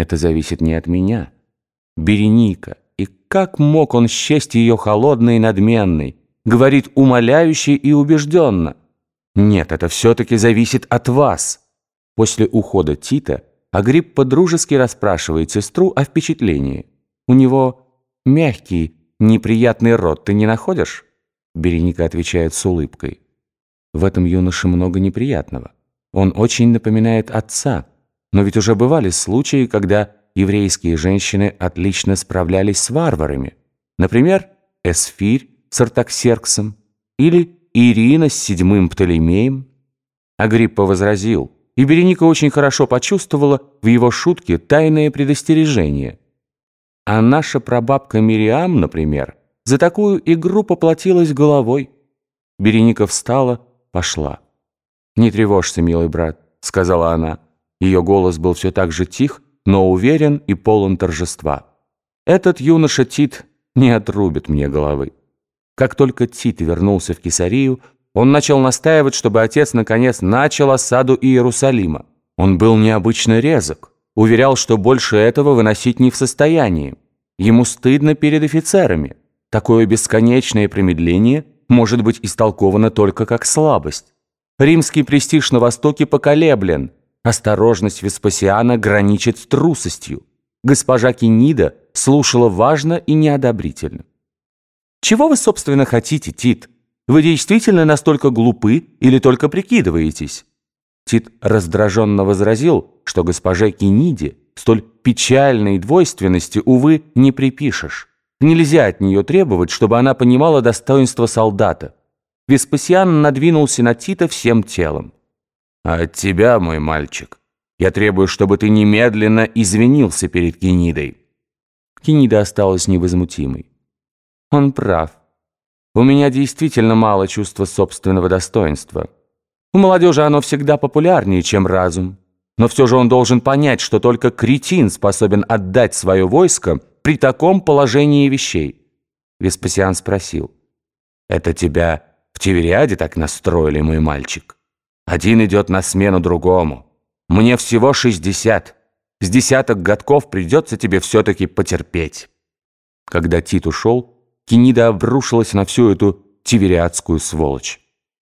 Это зависит не от меня. Береника. И как мог он счесть ее холодной и надменной? Говорит умоляюще и убежденно. Нет, это все-таки зависит от вас. После ухода Тита Агриппа дружески расспрашивает сестру о впечатлении. У него мягкий, неприятный рот, ты не находишь? Береника отвечает с улыбкой. В этом юноше много неприятного. Он очень напоминает отца, но ведь уже бывали случаи, когда еврейские женщины отлично справлялись с варварами. Например, Эсфирь с Артаксерксом или Ирина с седьмым Птолемеем. Агриппа возразил, и Береника очень хорошо почувствовала в его шутке тайное предостережение. А наша прабабка Мириам, например, за такую игру поплатилась головой. Береника встала, пошла. «Не тревожься, милый брат», — сказала она. Ее голос был все так же тих, но уверен и полон торжества. «Этот юноша Тит не отрубит мне головы». Как только Тит вернулся в Кесарию, он начал настаивать, чтобы отец наконец начал осаду Иерусалима. Он был необычно резок, уверял, что больше этого выносить не в состоянии. Ему стыдно перед офицерами. Такое бесконечное промедление может быть истолковано только как слабость. Римский престиж на Востоке поколеблен. Осторожность Веспасиана граничит с трусостью. Госпожа Кенида слушала важно и неодобрительно. «Чего вы, собственно, хотите, Тит? Вы действительно настолько глупы или только прикидываетесь?» Тит раздраженно возразил, что госпоже Кениде столь печальной двойственности, увы, не припишешь. Нельзя от нее требовать, чтобы она понимала достоинство солдата. Веспасиан надвинулся на Тита всем телом. «А от тебя, мой мальчик, я требую, чтобы ты немедленно извинился перед Кенидой». Кенида осталась невозмутимой. «Он прав. У меня действительно мало чувства собственного достоинства. У молодежи оно всегда популярнее, чем разум. Но все же он должен понять, что только кретин способен отдать свое войско при таком положении вещей». Веспасиан спросил. «Это тебя в Тивериаде так настроили, мой мальчик. Один идет на смену другому. Мне всего шестьдесят. С десяток годков придется тебе все-таки потерпеть». Когда Тит ушел, Кенида обрушилась на всю эту тивериадскую сволочь.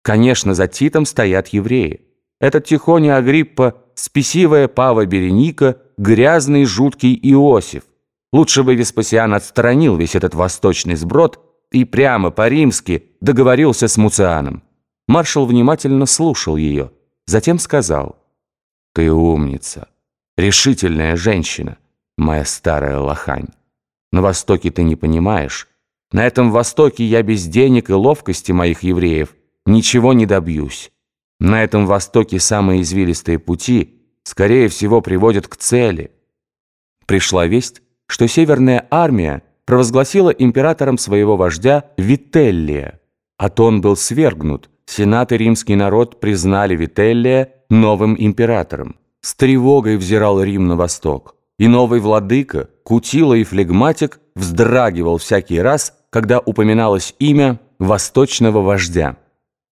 Конечно, за Титом стоят евреи. Этот Тихоня Агриппа, спесивая Пава Береника, грязный жуткий Иосиф. Лучше бы Веспасиан отстранил весь этот восточный сброд и прямо по-римски договорился с Муцианом. Маршал внимательно слушал ее, затем сказал, «Ты умница, решительная женщина, моя старая лохань. На Востоке ты не понимаешь. На этом Востоке я без денег и ловкости моих евреев ничего не добьюсь. На этом Востоке самые извилистые пути, скорее всего, приводят к цели». Пришла весть, что Северная армия провозгласила императором своего вождя Вителлия. Атон был свергнут, сенат и римский народ признали Вителлия новым императором. С тревогой взирал Рим на восток. И новый владыка, кутила и флегматик вздрагивал всякий раз, когда упоминалось имя восточного вождя.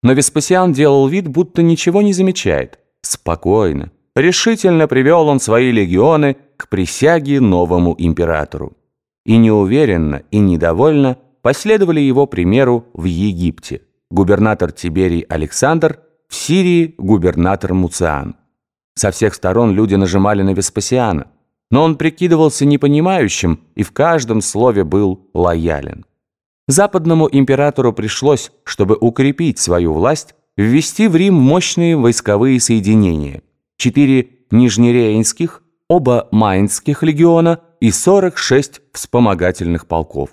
Но Веспасиан делал вид, будто ничего не замечает. Спокойно, решительно привел он свои легионы к присяге новому императору и неуверенно и недовольно последовали его примеру в Египте. Губернатор Тиберий Александр, в Сирии губернатор Муциан. Со всех сторон люди нажимали на Веспасиана, но он прикидывался непонимающим и в каждом слове был лоялен. Западному императору пришлось, чтобы укрепить свою власть, ввести в Рим мощные войсковые соединения. Четыре нижнерейнских, оба майнских легиона и 46 вспомогательных полков.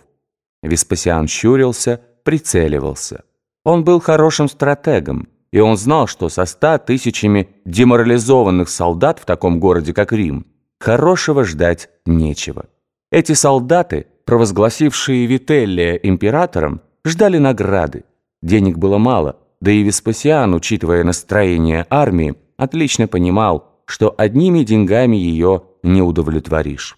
Веспасиан щурился, прицеливался. Он был хорошим стратегом, и он знал, что со ста тысячами деморализованных солдат в таком городе, как Рим, хорошего ждать нечего. Эти солдаты, провозгласившие Вителлия императором, ждали награды. Денег было мало, да и Веспасиан, учитывая настроение армии, отлично понимал, что одними деньгами ее не удовлетворишь.